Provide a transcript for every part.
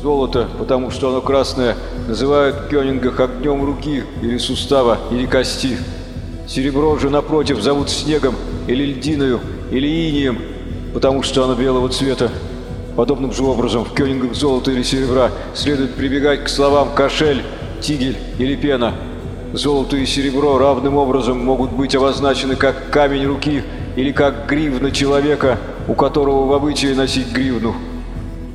Золото, потому что оно красное, называют в Кёнингах огнем руки или сустава или кости. Серебро же, напротив, зовут снегом или льдиною или инием, потому что оно белого цвета. Подобным же образом в Кёнингах золота или серебра следует прибегать к словам «кошель», «тигель» или «пена». Золото и серебро равным образом могут быть обозначены как камень руки или как гривна человека, у которого в обычае носить гривну.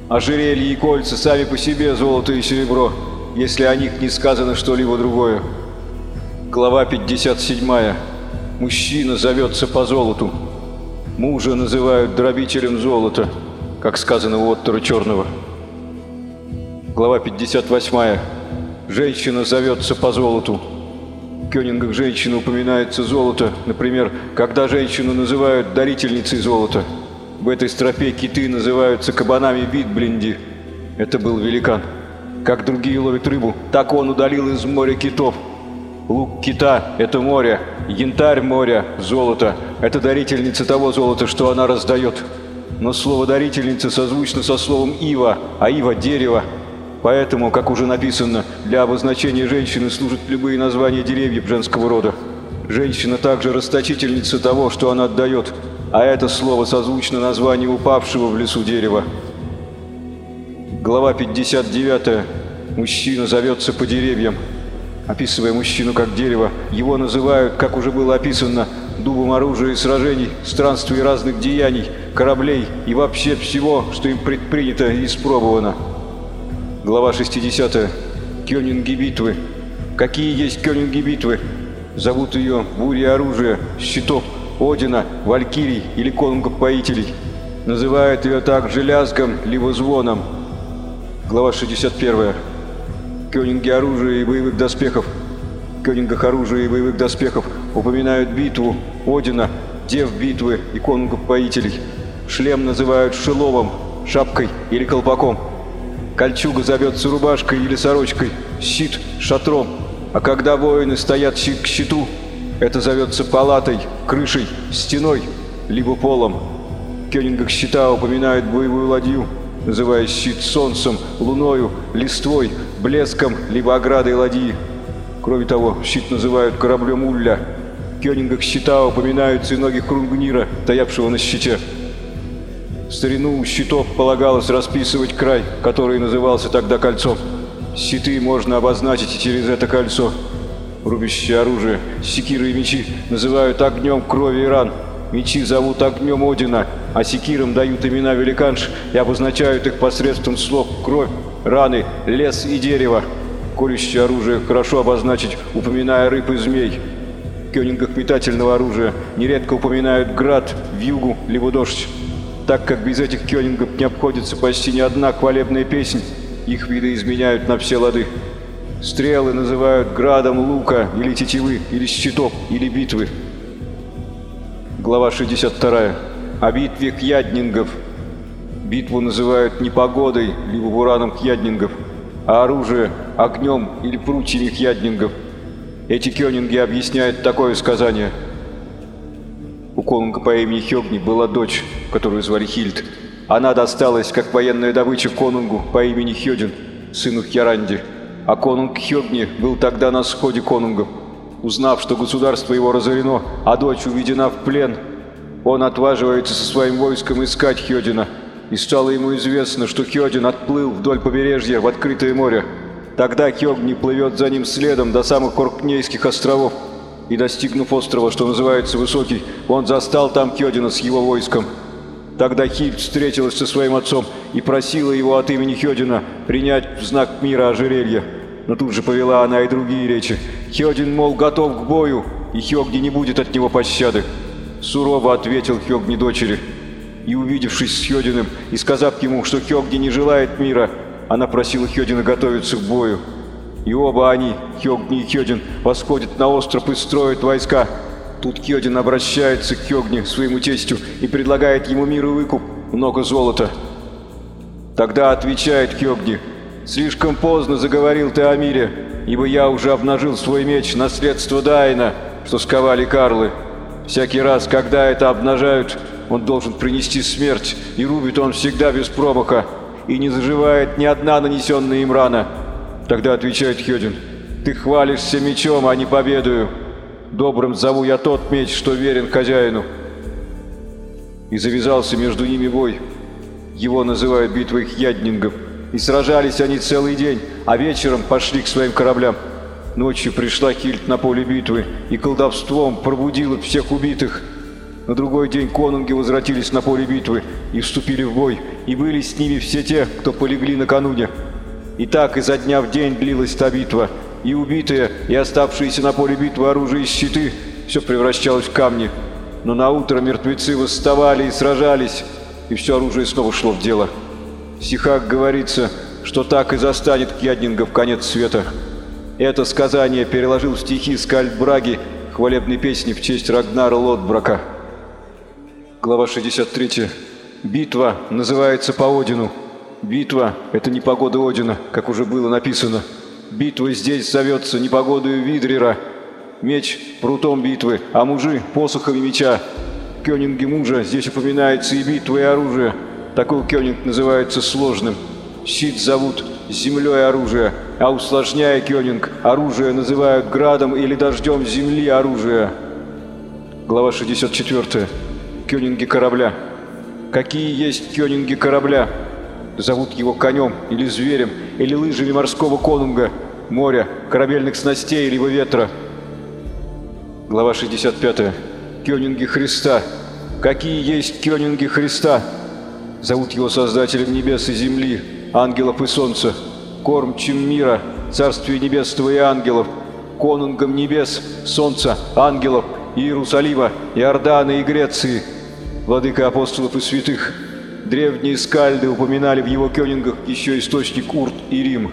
Ожерелья и кольца сами по себе золото и серебро, если о них не сказано что-либо другое. Глава 57. Мужчина зовется по золоту. Мужа называют дробителем золота, как сказано у Оттора Черного. Глава 58. Женщина зовется по золоту. В Кёнингах женщины упоминается золото, например, когда женщину называют дарительницей золота. В этой строфе киты называются кабанами Битблинди. Это был великан. Как другие ловят рыбу, так он удалил из моря китов. Лук кита – это море, янтарь моря – золото. Это дарительница того золота, что она раздает. Но слово «дарительница» созвучно со словом «ива», а «ива» – дерево. Поэтому, как уже написано, для обозначения женщины служат любые названия деревьев женского рода. Женщина также расточительница того, что она отдает, а это слово созвучно названию упавшего в лесу дерева. Глава 59. Мужчина зовется по деревьям. Описывая мужчину как дерево, его называют, как уже было описано, дубом оружия и сражений, странствий разных деяний, кораблей и вообще всего, что им предпринято и испробовано. Глава 60. Кёнинги битвы. Какие есть кёнинги битвы? Зовут ее бури оружия, щитов, Одина, Валькирий или конунгов-поителей. Называют ее также лязгом, либо звоном. Глава 61. Кёнинги оружия и боевых доспехов. В кёнингах оружия и боевых доспехов упоминают битву, Одина, дев битвы и конунгов-поителей. Шлем называют шеловом, шапкой или колпаком. Кольчуга зовется рубашкой или сорочкой, щит – шатром. А когда воины стоят щит к щиту, это зовется палатой, крышей, стеной, либо полом. Кёнингах щита упоминают боевую ладью, называя щит солнцем, луною, листвой, блеском, либо оградой ладьи. Кроме того, щит называют кораблем Улля. В кёнингах щита упоминаются и ноги Хрунгнира, стоявшего на щите. В старину щитов полагалось расписывать край, который назывался тогда кольцом. Щиты можно обозначить и через это кольцо. Рубящее оружие, секиры и мечи называют огнем крови и ран. Мечи зовут огнем Одина, а секирам дают имена великанш и обозначают их посредством слов «кровь», «раны», «лес» и «дерево». Колющее оружие хорошо обозначить, упоминая рыб и змей. В кёнингах метательного оружия нередко упоминают град, вьюгу, либо дождь. Так как без этих кёнингов не обходится почти ни одна хвалебная песнь, их виды изменяют на все лады. Стрелы называют градом лука или тетивы, или щитов, или битвы. Глава 62. О битве кьяднингов. Битву называют непогодой, либо бураном кьяднингов, а оружие – огнем или прутьями кьяднингов. Эти кёнинги объясняют такое сказание. У конунга по имени Хёгни была дочь, которую звали Хильд. Она досталась как военная добыча конунгу по имени Хёдин, сыну Хьяранди. А конунг Хёгни был тогда на сходе конунгов. Узнав, что государство его разорено, а дочь уведена в плен, он отваживается со своим войском искать Хёдина. И стало ему известно, что Хёдин отплыл вдоль побережья в открытое море. Тогда Хёгни плывет за ним следом до самых Оркнейских островов. И достигнув острова, что называется Высокий, он застал там Хёдина с его войском. Тогда Хильд встретилась со своим отцом и просила его от имени Хёдина принять в знак мира ожерелье. Но тут же повела она и другие речи. Хёдин, мол, готов к бою, и Хёгни не будет от него пощады. Сурово ответил Хёгни дочери. И увидевшись с Хёдиным и сказав ему, что Хёгни не желает мира, она просила Хёдина готовиться к бою. И оба они, Хёгни и Хёдин, восходят на остров и строят войска. Тут Хёдин обращается к Хёгни, своему тестю, и предлагает ему мир и выкуп, много золота. Тогда отвечает Хёгни, «Слишком поздно заговорил ты о мире, ибо я уже обнажил свой меч, наследство Дайна, что сковали Карлы. Всякий раз, когда это обнажают, он должен принести смерть, и рубит он всегда без промаха. и не заживает ни одна нанесенная им рана. Тогда отвечает Хёдин, «Ты хвалишься мечом, а не победою. Добрым зову я тот меч, что верен хозяину». И завязался между ними бой. Его называют битвой Хьяднингов. И сражались они целый день, а вечером пошли к своим кораблям. Ночью пришла Хильд на поле битвы и колдовством пробудила всех убитых. На другой день конунги возвратились на поле битвы и вступили в бой, и были с ними все те, кто полегли накануне. И так изо дня в день длилась та битва, и убитые, и оставшиеся на поле битвы оружие и щиты все превращалось в камни. Но на утро мертвецы восставали и сражались, и все оружие снова шло в дело. В стихах говорится, что так и застанет Кьяднинга в конец света. Это сказание переложил в стихи Скальд Браги хвалебной песни в честь Рагнара Лотбрака. Глава 63. Битва называется по Одину. Битва – это не погода Одина, как уже было написано. Битва здесь зовется непогодою Видрера. Меч – прутом битвы, а мужи – посохами меча. Кёнинги мужа здесь упоминается и битва, и оружие. Такой кёнинг называется сложным. Щит зовут землей оружие, а усложняя кёнинг, оружие называют градом или дождем земли оружия. Глава 64. Кёнинги корабля. Какие есть кёнинги корабля? Зовут его конем или зверем, или лыжами морского конунга, моря, корабельных снастей либо ветра. Глава 65. Кёнинги Христа. Какие есть кёнинги Христа? Зовут его Создателем небес и земли, ангелов и солнца, кормчим мира, царствие небесного и ангелов, конунгом небес, солнца, ангелов, Иерусалима, Иордана и Греции – владыка апостолов и святых. Древние скальды упоминали в его кёнингах еще источник Урт и Рим.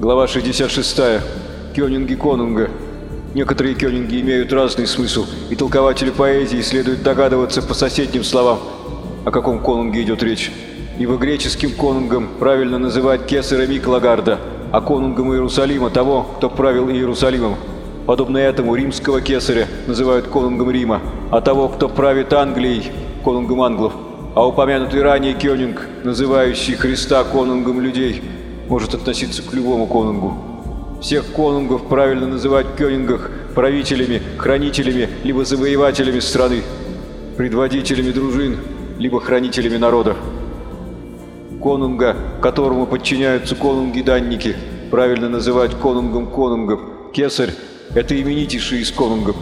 Глава 66. Кёнинги Конунга. Некоторые кёнинги имеют разный смысл, и толкователю поэзии следует догадываться по соседним словам, о каком конунге идет речь. Ибо греческим конунгом правильно называть кесаря Миклагарда, а конунгом Иерусалима того, кто правил Иерусалимом. Подобно этому римского кесаря называют конунгом Рима, а того, кто правит Англией, конунгом англов. А упомянутый ранее кёнинг, называющий Христа конунгом людей, может относиться к любому конунгу. Всех конунгов правильно называть кёнингах правителями, хранителями, либо завоевателями страны, предводителями дружин, либо хранителями народа. Конунга, которому подчиняются конунги-данники, правильно называть конунгом конунгов, кесарь это именитейший из конунгов.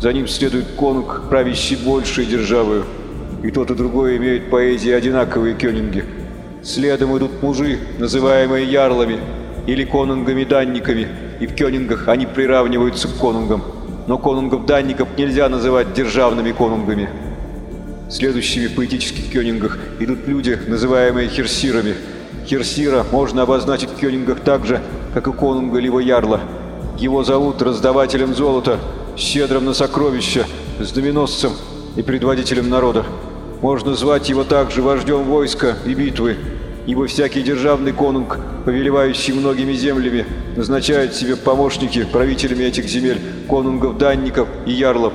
За ним следует конунг, правящий большей державою. И тот и другой имеют поэзии одинаковые кёнинги. Следом идут мужи, называемые ярлами или конунгами-данниками, и в кёнингах они приравниваются к конунгам. Но конунгов-данников нельзя называть державными конунгами. Следующими в поэтических кёнингах идут люди, называемые херсирами. Херсира можно обозначить в кёнингах так же, как и конунга либо ярла – его зовут раздавателем золота, щедрым на сокровища, знаменосцем и предводителем народа. Можно звать его также вождем войска и битвы, ибо всякий державный конунг, повелевающий многими землями, назначает себе помощники правителями этих земель, конунгов, данников и ярлов.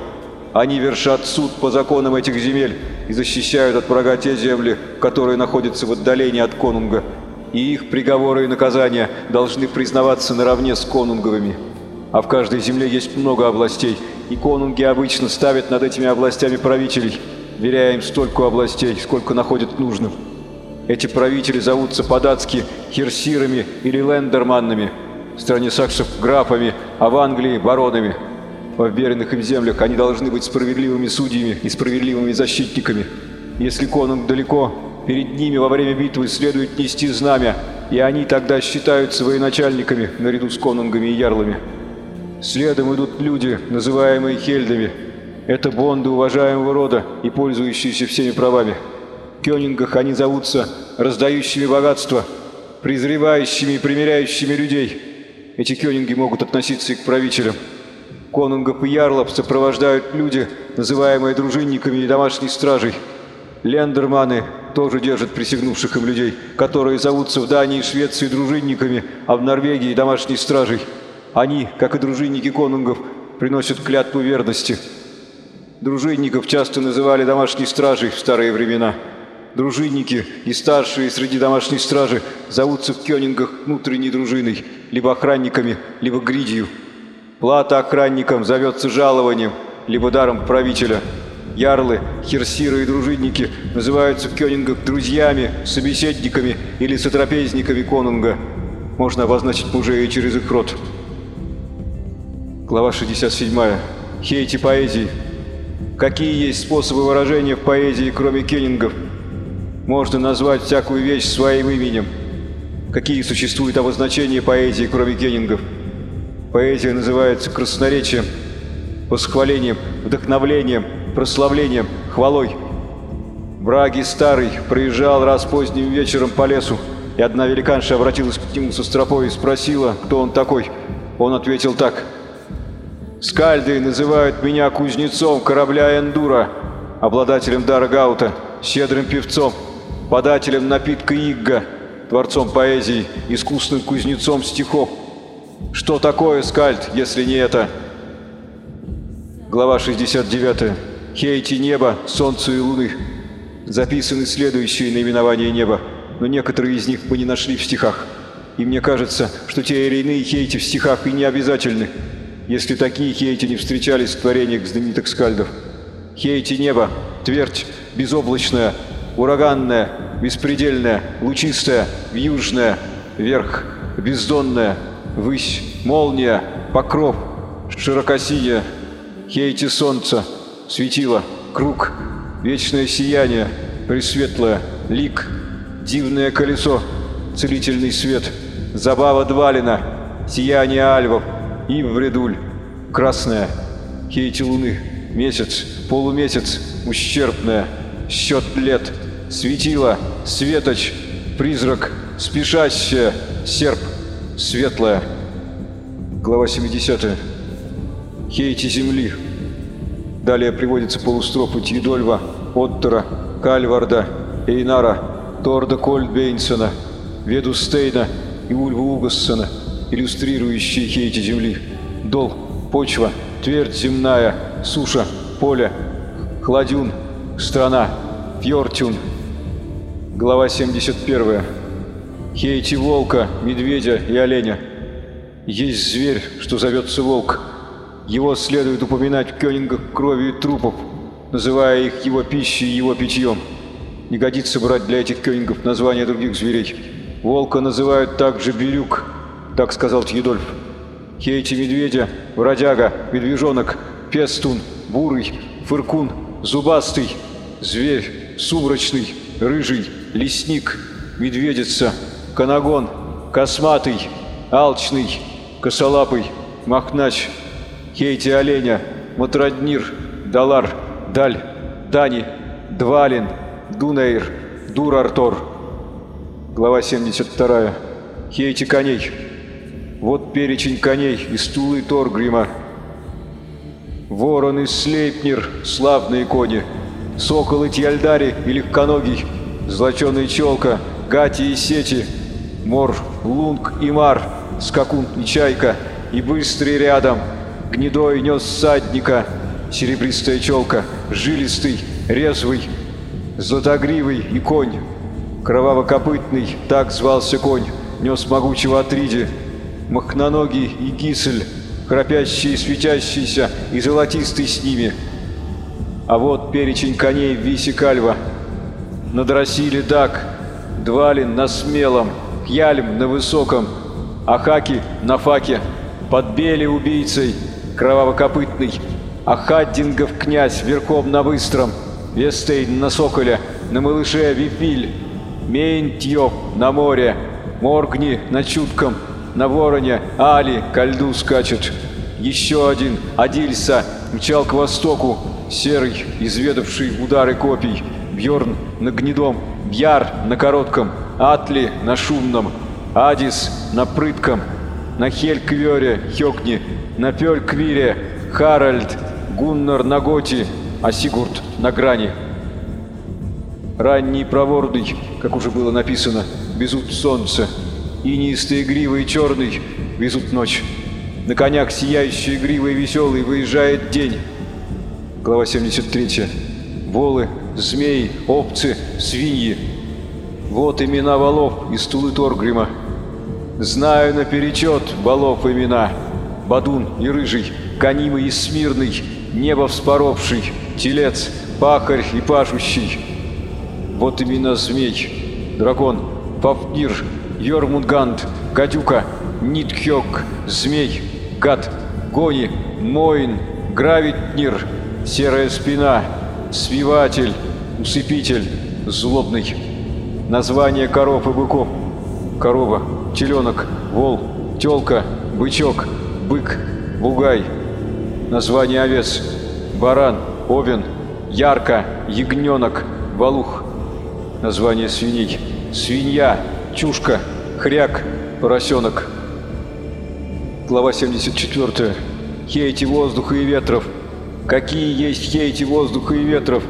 Они вершат суд по законам этих земель и защищают от врага те земли, которые находятся в отдалении от конунга, и их приговоры и наказания должны признаваться наравне с конунговыми. А в каждой земле есть много областей, и конунги обычно ставят над этими областями правителей, веряя им столько областей, сколько находят нужным. Эти правители зовутся по-датски херсирами или лендерманнами, в стране саксов – графами, а в Англии – баронами. Во вверенных им землях они должны быть справедливыми судьями и справедливыми защитниками. Если конунг далеко, перед ними во время битвы следует нести знамя, и они тогда считаются военачальниками наряду с конунгами и ярлами. Следом идут люди, называемые хельдами. Это бонды уважаемого рода и пользующиеся всеми правами. В Кёнингах они зовутся раздающими богатство, презревающими и примиряющими людей. Эти кёнинги могут относиться и к правителям. Конунгов и ярлов сопровождают люди, называемые дружинниками и домашней стражей. Лендерманы тоже держат присягнувших им людей, которые зовутся в Дании и Швеции дружинниками, а в Норвегии домашней стражей. Они, как и дружинники конунгов, приносят клятву верности. Дружинников часто называли домашней стражей в старые времена. Дружинники и старшие среди домашней стражи зовутся в Кёнингах внутренней дружиной, либо охранниками, либо гридью. Плата охранникам зовется жалованием, либо даром правителя. Ярлы, херсиры и дружинники называются в Кёнингах друзьями, собеседниками или сотрапезниками конунга. Можно обозначить мужей через их род. Глава 67. Хейти поэзии. Какие есть способы выражения в поэзии, кроме кеннингов? Можно назвать всякую вещь своим именем. Какие существуют обозначения поэзии, кроме кеннингов? Поэзия называется красноречием, восхвалением, вдохновлением, прославлением, хвалой. Браги старый проезжал раз поздним вечером по лесу, и одна великанша обратилась к нему со стропой и спросила, кто он такой. Он ответил так – Скальды называют меня кузнецом корабля Эндура, обладателем дара Гаута, щедрым певцом, подателем напитка Игга, творцом поэзии, искусным кузнецом стихов. Что такое скальд, если не это? Глава 69. Хейти неба, солнца и луны. Записаны следующие наименования неба, но некоторые из них мы не нашли в стихах. И мне кажется, что те или иные хейти в стихах и не обязательны если такие хейти не встречались в творениях знаменитых скальдов. Хейти неба, твердь, безоблачная, ураганная, беспредельная, лучистая, вьюжная, верх, бездонная, высь, молния, покров, широкосия, хейти солнца, светило, круг, вечное сияние, пресветлое, лик, дивное колесо, целительный свет, забава Двалина, сияние альвов, и вредуль, красная, хейти луны, месяц, полумесяц, ущербная, счет лет, светило, светоч, призрак, спешащая, серп, светлая. Глава 70. Хейти земли. Далее приводится полустрофы Тьюдольва, Оттера, Кальварда, Эйнара, Торда Кольдбейнсона, Веду Стейна и Ульва Угассона – иллюстрирующие хейти земли. Дол, почва, твердь земная, суша, поле, хладюн, страна, фьортюн. Глава 71. Хейти волка, медведя и оленя. Есть зверь, что зовется волк. Его следует упоминать в кёнингах крови и трупов, называя их его пищей и его питьем. Не годится брать для этих кёнингов названия других зверей. Волка называют также бирюк, так сказал Тьюдольф. Хейти медведя, бродяга, медвежонок, пестун, бурый, фыркун, зубастый, зверь, сумрачный, рыжий, лесник, медведица, канагон, косматый, алчный, косолапый, махнач, хейти оленя, матроднир, далар, даль, дани, двалин, дунейр, дурартор. Глава 72. Хейти коней. Вот перечень коней и стулы Торгрима. Ворон и Слейпнер — славные кони. Сокол и Тьяльдари и Легконогий. Злоченая челка, Гати и Сети. Мор, Лунг и Мар, Скакун и Чайка. И быстрый рядом. Гнедой нес садника. Серебристая челка, жилистый, резвый, златогривый и конь. Кровавокопытный, так звался конь, нес могучего Атриди, махноногий и гисель, храпящий, светящийся и золотистый с ними. А вот перечень коней в висе кальва. На дросиле дак, двалин на смелом, хьяльм на высоком, ахаки на факе, подбели убийцей, кровавокопытный, ахаддингов князь верхом на быстром, Вестейн на соколе, на малыше Вифиль, Мейнтьёв на море, Моргни на чутком, на вороне Али ко льду скачет. Еще один, Адильса, мчал к востоку, серый, изведавший удары копий. Бьорн на гнедом, Бьяр на коротком, Атли на шумном, Адис на прытком, на Хельквёре, Хёкни, на Пёльквире, Харальд, Гуннар на Готи, а Сигурд на грани. Ранний проворный, как уже было написано, безут солнце, Инистые гривы и черный везут ночь. На конях сияющие гривы и веселый выезжает день. Глава 73. Волы, змеи, овцы, свиньи. Вот имена валов из Тулы Торгрима. Знаю наперечет валов имена. Бадун и Рыжий, Гонимый и Смирный, Небо вспоровший, Телец, Пахарь и Пашущий. Вот имена змей. Дракон, Фафнир, Йормунганд, Гадюка, Нитхёк, Змей, Гад, Гони, Моин, Гравитнир, Серая Спина, Свиватель, Усыпитель, Злобный. Название коров и быков. Корова, теленок, вол, телка, бычок, бык, бугай. Название овец. Баран, овен, ярко, ягненок, валух. Название свиней. Свинья, чушка, хряк, поросенок. Глава 74. Хейти воздуха и ветров. Какие есть хейти воздуха и ветров?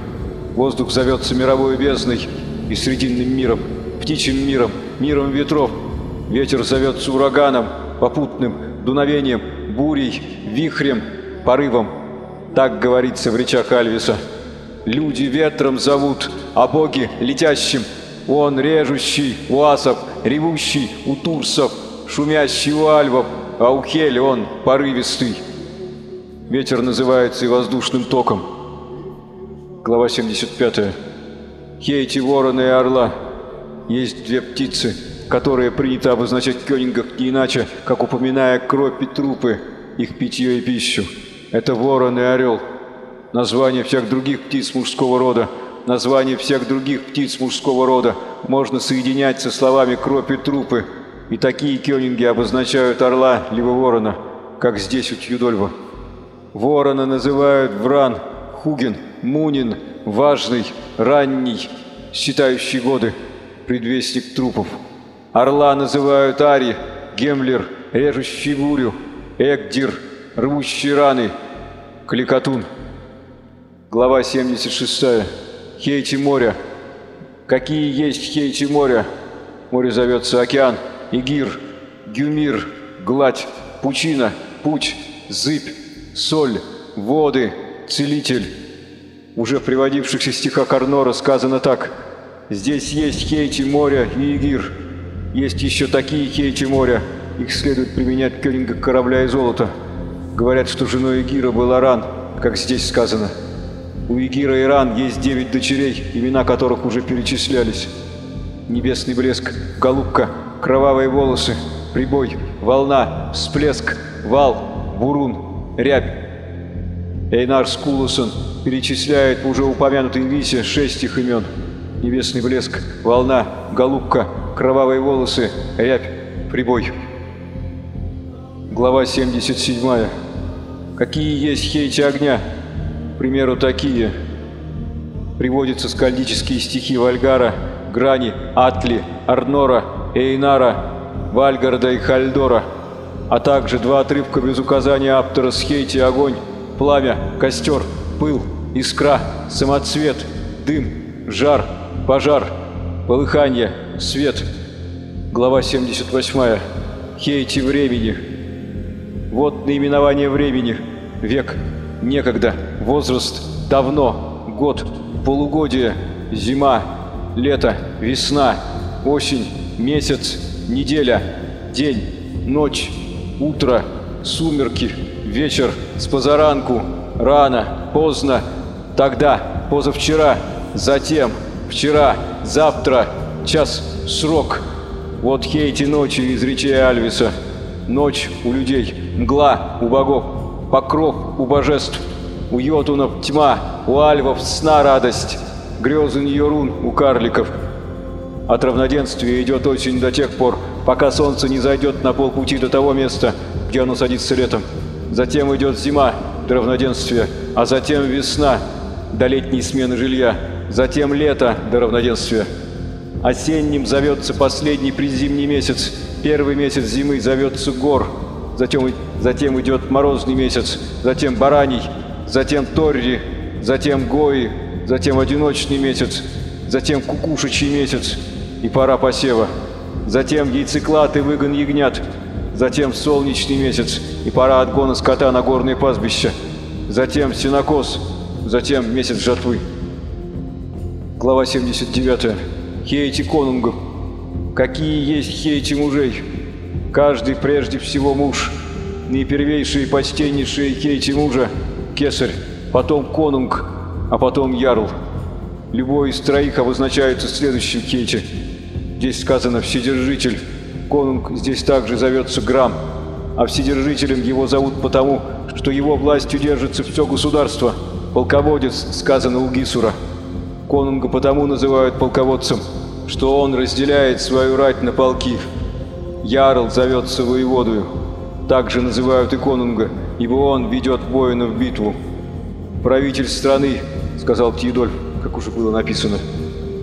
Воздух зовется мировой бездной и срединным миром, птичьим миром, миром ветров. Ветер зовется ураганом, попутным, дуновением, бурей, вихрем, порывом. Так говорится в речах Альвиса. Люди ветром зовут, а боги летящим. Он режущий у асов, ревущий у турсов, шумящий у альвов, а у Хели он порывистый. Ветер называется и воздушным током. Глава 75. Хейти, ворона и орла. Есть две птицы, которые принято обозначать в кёнингах не иначе, как упоминая кровь и трупы, их питье и пищу. Это ворон и орел. Название всех других птиц мужского рода, название всех других птиц мужского рода можно соединять со словами кровь и трупы, и такие кёнинги обозначают орла либо ворона, как здесь у Тьюдольва. Ворона называют Вран, Хуген, Мунин, Важный, Ранний, считающий годы, предвестник трупов. Орла называют Ари, Гемлер, режущий бурю, Эгдир, рвущий раны, Кликатун. Глава 76. Хейти моря. Какие есть Хейти моря? Море зовется океан, Игир, Гюмир, гладь, пучина, путь, зыбь, соль, воды, целитель. Уже в приводившихся стихах Арнора сказано так. Здесь есть Хейти моря и Игир. Есть еще такие Хейти моря. Их следует применять к кёнинга корабля и золота. Говорят, что женой Игира был Аран, как здесь сказано. У Игира и Ран есть девять дочерей, имена которых уже перечислялись. Небесный блеск, голубка, кровавые волосы, прибой, волна, всплеск, вал, бурун, рябь. Эйнар Скулусон перечисляет уже упомянутой Висе шесть их имен. Небесный блеск, волна, голубка, кровавые волосы, рябь, прибой. Глава 77. Какие есть хейти огня? К примеру, такие. Приводятся скальдические стихи Вальгара, Грани, Атли, Арнора, Эйнара, Вальгарда и Хальдора, а также два отрывка без указания автора с хейти огонь, пламя, костер, пыл, искра, самоцвет, дым, жар, пожар, полыхание, свет. Глава 78. Хейти времени. Вот наименование времени. Век, некогда, возраст, давно, год, полугодие, зима, лето, весна, осень, месяц, неделя, день, ночь, утро, сумерки, вечер, с позаранку, рано, поздно, тогда, позавчера, затем, вчера, завтра, час, срок. Вот хейти ночи из речей Альвиса. Ночь у людей, мгла у богов, покров у божеств, у йотунов тьма, у альвов сна радость, грезы Ньорун у карликов. От равноденствия идет осень до тех пор, пока солнце не зайдет на полпути до того места, где оно садится летом. Затем идет зима до равноденствия, а затем весна до летней смены жилья, затем лето до равноденствия. Осенним зовется последний призимний месяц, первый месяц зимы зовется гор, затем, затем идет морозный месяц, затем бараний, затем торри, затем гои, затем одиночный месяц, затем кукушечий месяц и пора посева, затем яйцеклад и выгон ягнят, затем солнечный месяц и пора отгона скота на горные пастбища, затем сенокос, затем месяц жатвы. Глава 79. Хейти конунгов. Какие есть хейти мужей? Каждый прежде всего муж. Наипервейший и почтеннейший хейти мужа – кесарь, потом конунг, а потом ярл. Любой из троих обозначается следующим хейти. Здесь сказано «вседержитель». Конунг здесь также зовется Грам, а вседержителем его зовут потому, что его властью держится все государство. Полководец, сказано у Гисура. Конунга потому называют полководцем, что он разделяет свою рать на полки. Ярл зовется воеводою. Также называют и конунга, ибо он ведет воина в битву. «Правитель страны», — сказал Тьедольф, как уже было написано.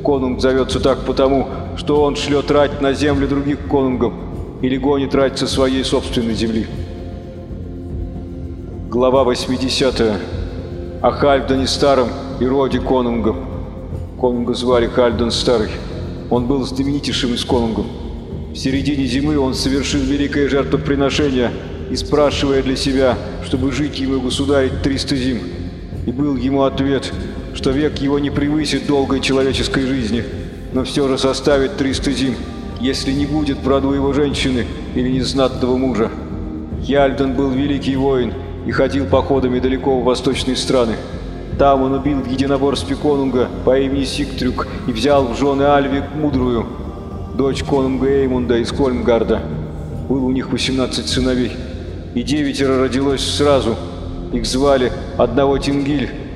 Конунг зовется так потому, что он шлет рать на землю других конунгов или гонит рать со своей собственной земли. Глава 80. О Хальдоне Старом и роде конунгов. Конунга звали Хальдон Старый. Он был знаменитейшим из конунгов. В середине зимы он совершил великое жертвоприношение и спрашивая для себя, чтобы жить ему государить 300 зим. И был ему ответ, что век его не превысит долгой человеческой жизни, но все же составит 300 зим, если не будет в роду его женщины или незнатного мужа. Яльден был великий воин и ходил походами далеко в восточные страны. Там он убил единоборстве конунга по имени Сиктрюк и взял в жены Альви Мудрую, дочь конунга Эймунда из Кольмгарда. Было у них 18 сыновей, и девятеро родилось сразу. Их звали одного Тингиль,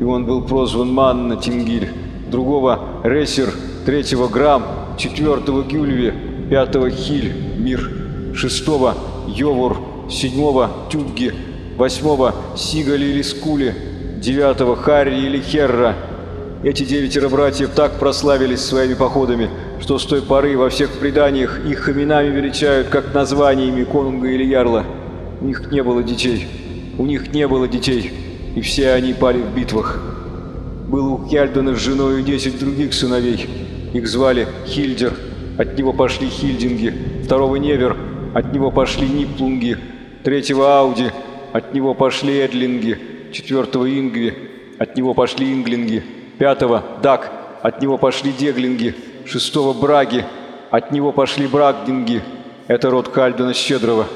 и он был прозван Манна Тингиль, другого Ресер, третьего Грам, четвертого Гюльве, пятого Хиль, Мир, шестого Йовур, седьмого Тюдги, восьмого Сигали или Скули, девятого Харри или Херра. Эти девятеро братьев так прославились своими походами, что с той поры во всех преданиях их именами величают как названиями конунга или ярла. У них не было детей. У них не было детей, и все они пали в битвах. Было у Хельдена с женой десять других сыновей. Их звали Хильдер, от него пошли Хильдинги, второго Невер, от него пошли Ниплунги, третьего Ауди, от него пошли Эдлинги, четвертого Ингви, от него пошли Инглинги, пятого Дак, от него пошли Деглинги, шестого Браги, от него пошли Брагдинги, это род Кальдена Щедрого,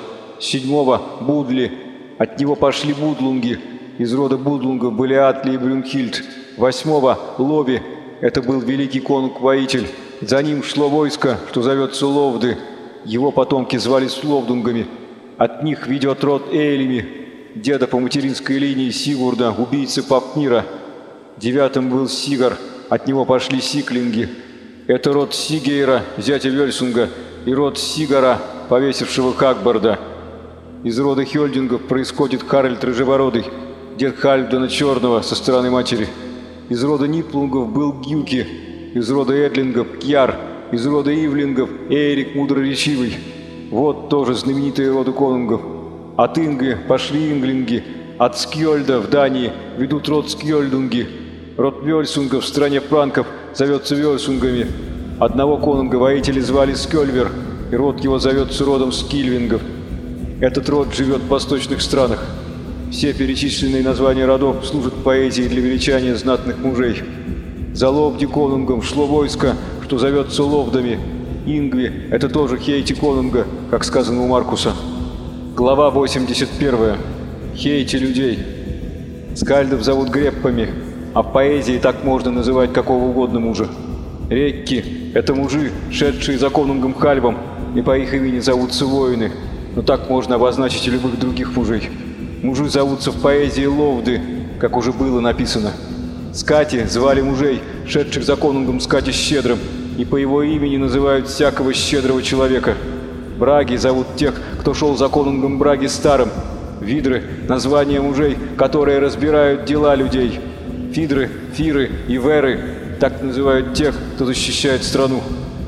седьмого Будли, от него пошли Будлунги, из рода Будлунгов были Атли и Брюнхильд, восьмого Лови, это был великий конунг-воитель, за ним шло войско, что зовется Ловды, его потомки звались Ловдунгами, от них ведет род Эйлими, деда по материнской линии Сигурда, убийцы Папнира. Девятым был Сигар, от него пошли Сиклинги. Это род Сигейра, зятя Вельсунга, и род Сигара, повесившего Хакбарда. Из рода Хельдингов происходит Харальд Рыжебородый, дед Хальдена Черного со стороны матери. Из рода Ниплунгов был Гюки, из рода Эдлингов – Кьяр, из рода Ивлингов – Эрик Мудроречивый. Вот тоже знаменитые роды конунгов. От Ингви пошли инглинги, от Скьольда в Дании ведут род Скьольдунги. Род Вельсунгов в стране франков зовется Вельсунгами. Одного конунга воители звали Скёльвер, и род его зовется родом Скильвингов. Этот род живет в восточных странах. Все перечисленные названия родов служат поэзии для величания знатных мужей. За Ловди конунгом шло войско, что зовется Ловдами. Ингви – это тоже Хейти конунга, как сказано у Маркуса. Глава 81. Хейти людей. Скальдов зовут греппами, а в поэзии так можно называть какого угодно мужа. Рекки – это мужи, шедшие за конунгом Хальвом, и по их имени зовутся воины, но так можно обозначить и любых других мужей. Мужи зовутся в поэзии Ловды, как уже было написано. Скати звали мужей, шедших за конунгом Скати Щедрым, и по его имени называют всякого щедрого человека. Браги зовут тех, кто шел за конунгом Браги Старым. Видры – название мужей, которые разбирают дела людей. Фидры, Фиры и Веры – так называют тех, кто защищает страну.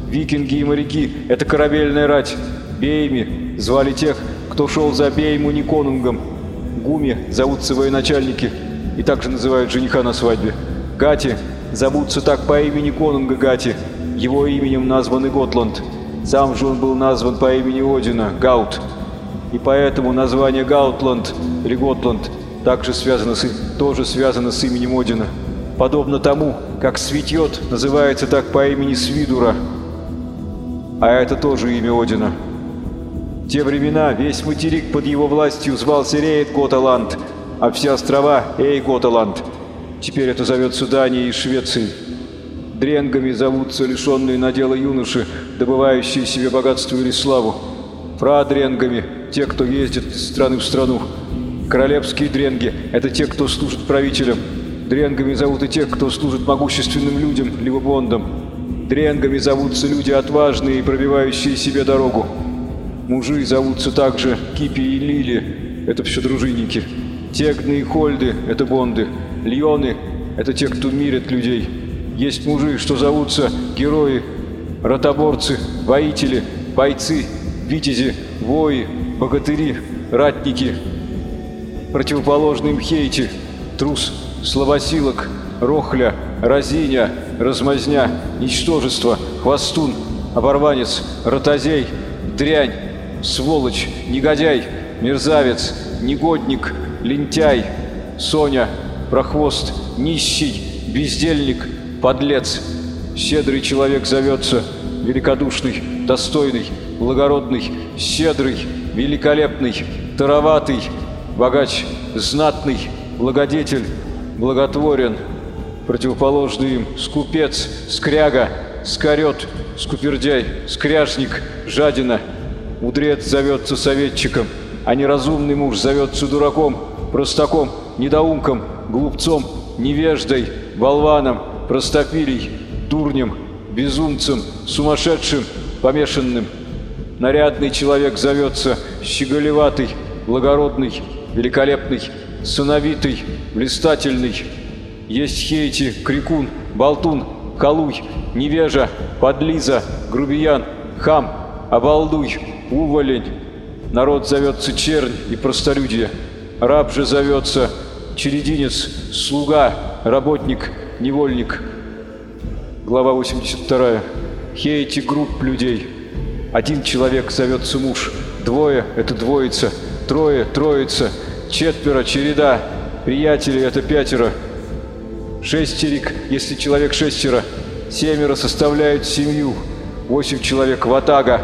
Викинги и моряки – это корабельная рать. Бейми звали тех, кто шел за Бейму не Гуми зовутся военачальники и также называют жениха на свадьбе. Гати зовутся так по имени конунга Гати. Его именем назван и Готланд. Сам же он был назван по имени Одина, Гаут. И поэтому название Гаутланд или Готланд также связано с, тоже связано с именем Одина. Подобно тому, как светет, называется так по имени Свидура. А это тоже имя Одина. Те времена весь материк под его властью звался Рейд Готаланд, а все острова — Эй Готаланд. Теперь это зовется Данией и Швецией. Дренгами зовутся лишенные надела юноши, добывающие себе богатство или славу. Фрадренгами – те, кто ездит из страны в страну. Королевские дренги – это те, кто служит правителям. Дренгами зовут и тех, кто служит могущественным людям, либо бондам. Дренгами зовутся люди отважные и пробивающие себе дорогу. Мужи зовутся также Кипи и Лили – это все дружинники. Тегны и Хольды – это бонды. Льоны – это те, кто мирят людей. Есть мужи, что зовутся герои, ротоборцы, воители, бойцы, витязи, вои, богатыри, ратники. Противоположный им хейти, трус, слабосилок, рохля, разиня, размазня, ничтожество, хвостун, оборванец, ротозей, дрянь, сволочь, негодяй, мерзавец, негодник, лентяй, Соня, прохвост, нищий, бездельник – подлец. Щедрый человек зовется, великодушный, достойный, благородный, щедрый, великолепный, тароватый, богач, знатный, благодетель, благотворен. Противоположный им скупец, скряга, скорет, скупердяй, скряжник, жадина. Мудрец зовется советчиком, а неразумный муж зовется дураком, простаком, недоумком, глупцом, невеждой, болваном, простофилей, дурнем, безумцем, сумасшедшим, помешанным. Нарядный человек зовется щеголеватый, благородный, великолепный, сыновитый, блистательный. Есть хейти, крикун, болтун, халуй, невежа, подлиза, грубиян, хам, обалдуй, уволень. Народ зовется чернь и простолюдие. Раб же зовется черединец, слуга, работник, невольник. Глава 82. Хейте групп людей. Один человек зовется муж, двое – это двоица, трое – троица, четверо – череда, приятели – это пятеро, шестерик, если человек шестеро, семеро составляют семью, восемь человек – ватага,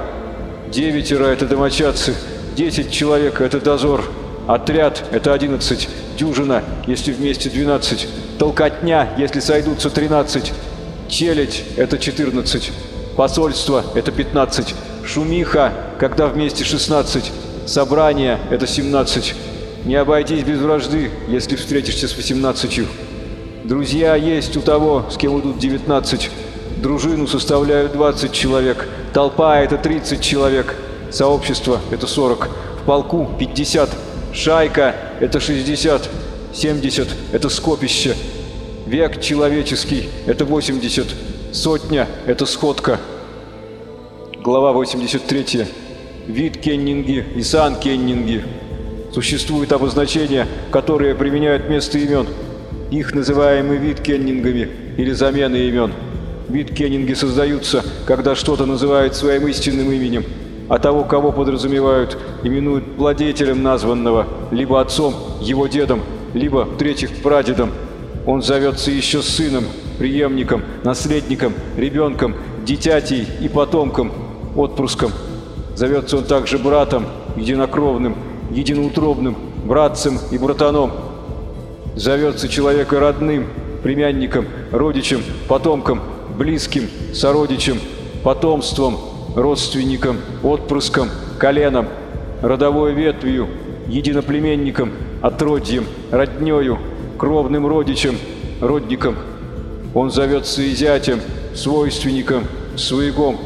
девятеро – это домочадцы, десять человек – это дозор, отряд – это одиннадцать, дюжина, если вместе двенадцать, Толкотня, если сойдутся 13. Челядь – это 14. Посольство – это 15. Шумиха, когда вместе 16. Собрание – это 17. Не обойтись без вражды, если встретишься с 18. Друзья есть у того, с кем идут 19. Дружину составляют 20 человек. Толпа – это 30 человек. Сообщество – это 40. В полку – 50. Шайка – это 60. 70 – это скопище. Век человеческий – это 80. Сотня – это сходка. Глава 83. Вид кеннинги и сан кеннинги. Существуют обозначения, которые применяют вместо имен. Их называемый вид кеннингами или замены имен. Вид кеннинги создаются, когда что-то называют своим истинным именем, а того, кого подразумевают, именуют владетелем названного, либо отцом, его дедом, либо, в-третьих, прадедом. Он зовется еще сыном, преемником, наследником, ребенком, дитятей и потомком, отпрыском. Зовется он также братом, единокровным, единоутробным, братцем и братаном. Зовется человека родным, племянником, родичем, потомком, близким, сородичем, потомством, родственником, отпрыском, коленом, родовой ветвью, единоплеменником, отродьем, роднёю, кровным родичем, родником. Он зовется и зятем, свойственником, свояком,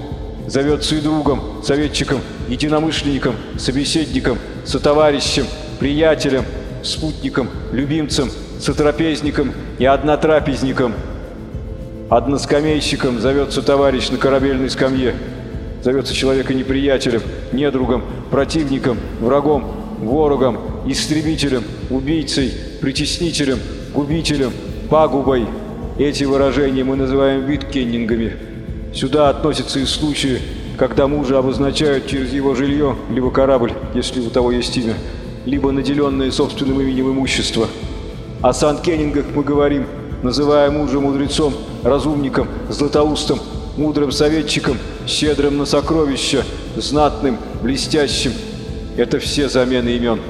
зовется и другом, советчиком, единомышленником, собеседником, сотоварищем, приятелем, спутником, любимцем, сотрапезником и однотрапезником. Односкамейщиком зовется товарищ на корабельной скамье. Зовется человека неприятелем, недругом, противником, врагом, ворогом, истребителем, убийцей, притеснителем, губителем, пагубой. Эти выражения мы называем виткеннингами. Сюда относятся и случаи, когда мужа обозначают через его жилье, либо корабль, если у того есть имя, либо наделенное собственным именем имущество. О сан-кеннингах мы говорим, называя мужа мудрецом, разумником, златоустом, мудрым советчиком, щедрым на сокровища, знатным, блестящим. Это все замены имен.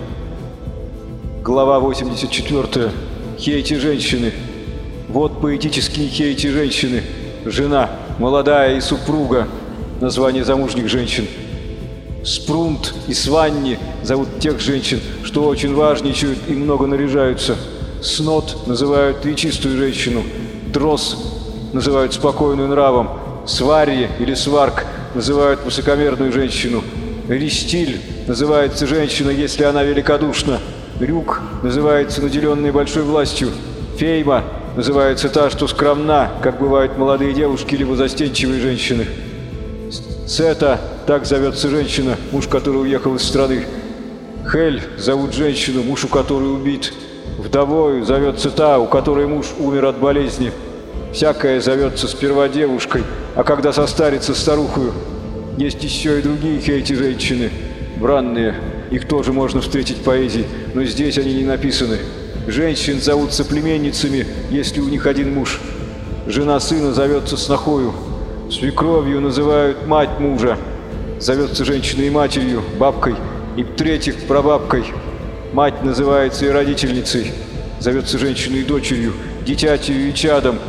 Глава 84. Хейти женщины. Вот поэтические хейти женщины. Жена, молодая и супруга. Название замужних женщин. Спрунт и Сванни зовут тех женщин, что очень важничают и много наряжаются. Снот называют нечистую женщину. Дрос называют спокойную нравом. Сварье или сварк называют высокомерную женщину. Ристиль называется женщина, если она великодушна. Рюк называется наделенной большой властью. Фейма называется та, что скромна, как бывают молодые девушки либо застенчивые женщины. Сета, так зовется женщина, муж которой уехал из страны. Хель зовут женщину, муж у которой убит. Вдовою зовется та, у которой муж умер от болезни. Всякая зовется сперва девушкой, а когда состарится старухою. Есть еще и другие эти женщины, бранные. Их тоже можно встретить в поэзии, но здесь они не написаны. Женщин зовутся племенницами, если у них один муж. Жена сына зовется снохою. Свекровью называют мать мужа. Зовется женщиной матерью, бабкой и в-третьих прабабкой. Мать называется и родительницей. Зовется женщиной дочерью, дитятью и чадом.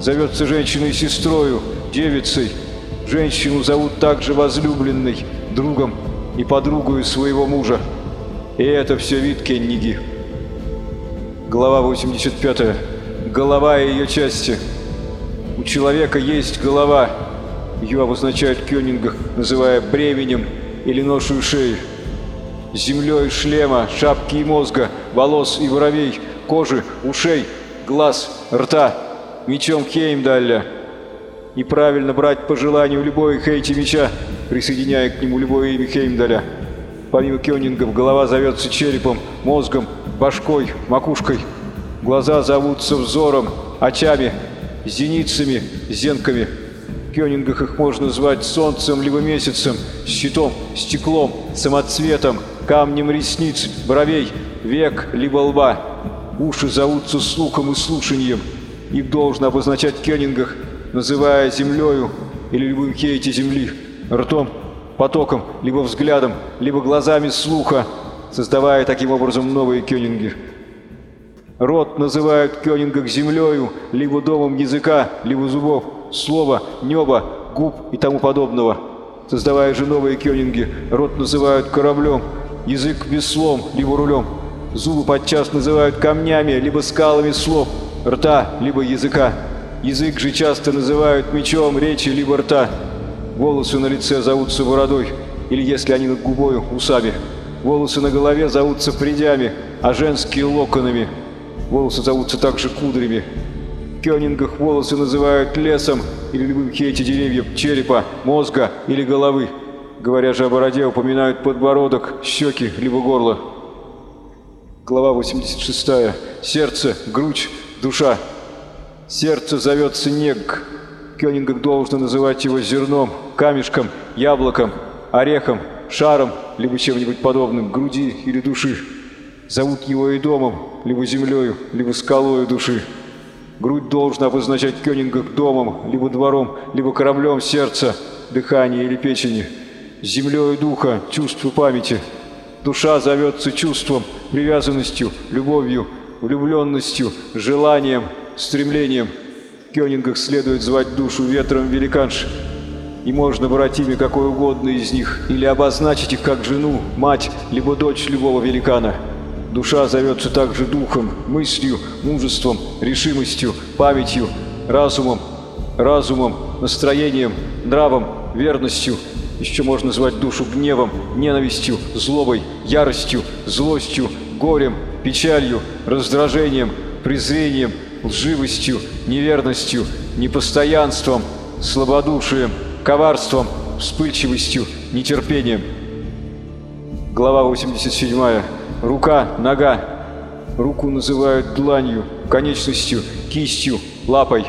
Зовется женщиной сестрою, девицей. Женщину зовут также возлюбленной, другом и подругою своего мужа. И это все вид Кенниги. Глава 85. Голова и ее части. У человека есть голова. Ее обозначают в кёнингах, называя бременем или ношую шеи. Землей шлема, шапки и мозга, волос и воробей, кожи, ушей, глаз, рта, мечом Хеймдалля. И правильно брать по желанию любой хейти меча, присоединяя к нему любое имя Хеймдаля. Помимо кёнингов, голова зовется черепом, мозгом, башкой, макушкой. Глаза зовутся взором, очами, зеницами, зенками. В кёнингах их можно звать солнцем либо месяцем, щитом, стеклом, самоцветом, камнем ресниц, бровей, век либо лба. Уши зовутся слухом и слушанием. Их должно обозначать в кёнингах, называя землею или любым хейте земли, ртом, потоком, либо взглядом, либо глазами слуха, создавая таким образом новые кёнинги. Рот называют в кёнингах землею, либо домом языка, либо зубов, слова, неба, губ и тому подобного. Создавая же новые кёнинги, рот называют кораблем, язык веслом, либо рулем. Зубы подчас называют камнями, либо скалами слов, рта, либо языка. Язык же часто называют мечом речи, либо рта. Волосы на лице зовутся бородой, или если они над губою, усами. Волосы на голове зовутся придями, а женские локонами – Волосы зовутся также кудрями. В кёнингах волосы называют лесом или любым хейте деревьев, черепа, мозга или головы. Говоря же о бороде, упоминают подбородок, щеки, либо горло. Глава 86. Сердце, грудь, душа. Сердце зовется нег. В кёнингах должно называть его зерном, камешком, яблоком, орехом, шаром, либо чем-нибудь подобным, груди или души. Зовут его и домом, либо землею, либо скалою души. Грудь должна обозначать Кёнингах домом, либо двором, либо кораблем сердца, дыхания или печени. Землею духа, чувству памяти. Душа зовется чувством, привязанностью, любовью, влюбленностью, желанием, стремлением. В Кёнингах следует звать душу ветром великанш. И можно брать имя какое угодно из них, или обозначить их как жену, мать, либо дочь любого великана. Душа зовется также духом, мыслью, мужеством, решимостью, памятью, разумом, разумом, настроением, нравом, верностью. Еще можно звать душу гневом, ненавистью, злобой, яростью, злостью, горем, печалью, раздражением, презрением, лживостью, неверностью, непостоянством, слабодушием, коварством, вспыльчивостью, нетерпением. Глава 87. Рука, нога. Руку называют дланью, конечностью, кистью, лапой.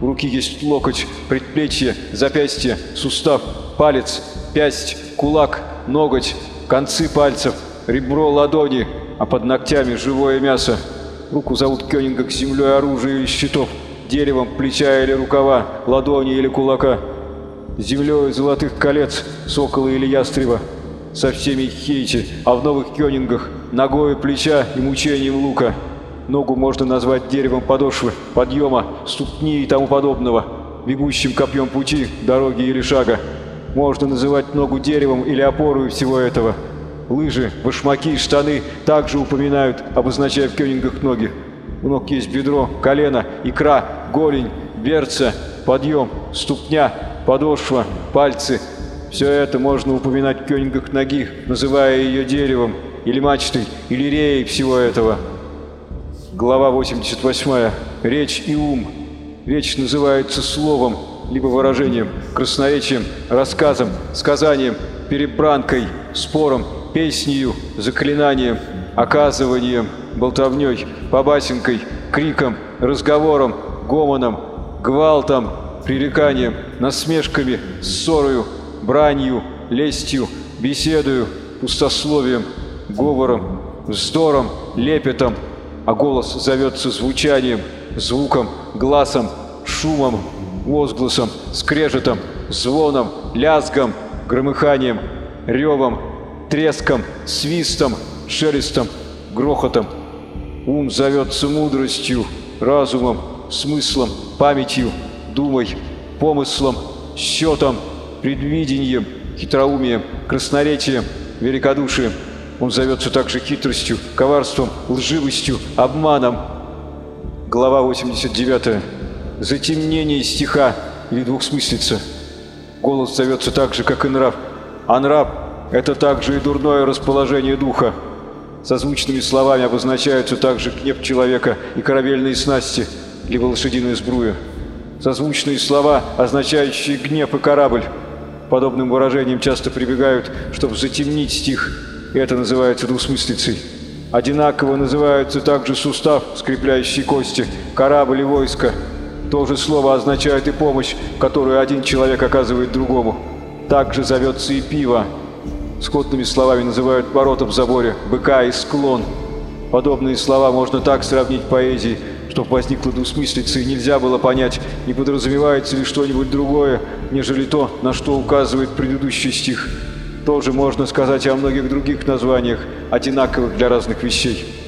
У руки есть локоть, предплечье, запястье, сустав, палец, пясть, кулак, ноготь, концы пальцев, ребро ладони, а под ногтями живое мясо. Руку зовут Кёнинга землей оружия или щитов, деревом плеча или рукава, ладони или кулака, землей золотых колец, сокола или ястреба, со всеми хейти, а в новых Кёнингах ногой плеча и мучением лука. Ногу можно назвать деревом подошвы, подъема, ступни и тому подобного, бегущим копьем пути, дороги или шага. Можно называть ногу деревом или опорой всего этого. Лыжи, башмаки, штаны также упоминают, обозначая в кёнингах ноги. У ног есть бедро, колено, икра, голень, берца, подъем, ступня, подошва, пальцы. Все это можно упоминать в кёнингах ноги, называя ее деревом, или мачтой, или реей всего этого. Глава 88. Речь и ум. Речь называется словом, либо выражением, красноречием, рассказом, сказанием, перебранкой, спором, песнью, заклинанием, оказыванием, болтовней, побасенкой, криком, разговором, гомоном, гвалтом, пререканием, насмешками, ссорою, бранью, лестью, беседою, пустословием, говором, вздором, лепетом, а голос зовется звучанием, звуком, глазом, шумом, возгласом, скрежетом, звоном, лязгом, громыханием, ревом, треском, свистом, шелестом, грохотом. Ум зовется мудростью, разумом, смыслом, памятью, думой, помыслом, счетом, предвидением, хитроумием, красноречием, великодушием. Он зовется также хитростью, коварством, лживостью, обманом. Глава 89. Затемнение стиха или двухсмыслица. Голос зовется так же, как и нрав. А нрав – это также и дурное расположение духа. Созвучными словами обозначаются также гнев человека и корабельные снасти, либо лошадиная сбруя. Созвучные слова, означающие гнев и корабль. Подобным выражением часто прибегают, чтобы затемнить стих, и это называется двусмыслицей. Одинаково называются также сустав, скрепляющий кости, корабль и войско. То же слово означает и помощь, которую один человек оказывает другому. Также зовется и пиво. Скотными словами называют ворота в заборе, быка и склон. Подобные слова можно так сравнить поэзией, чтобы возникла двусмыслица и нельзя было понять, не подразумевается ли что-нибудь другое, нежели то, на что указывает предыдущий стих. Тоже можно сказать о многих других названиях, одинаковых для разных вещей.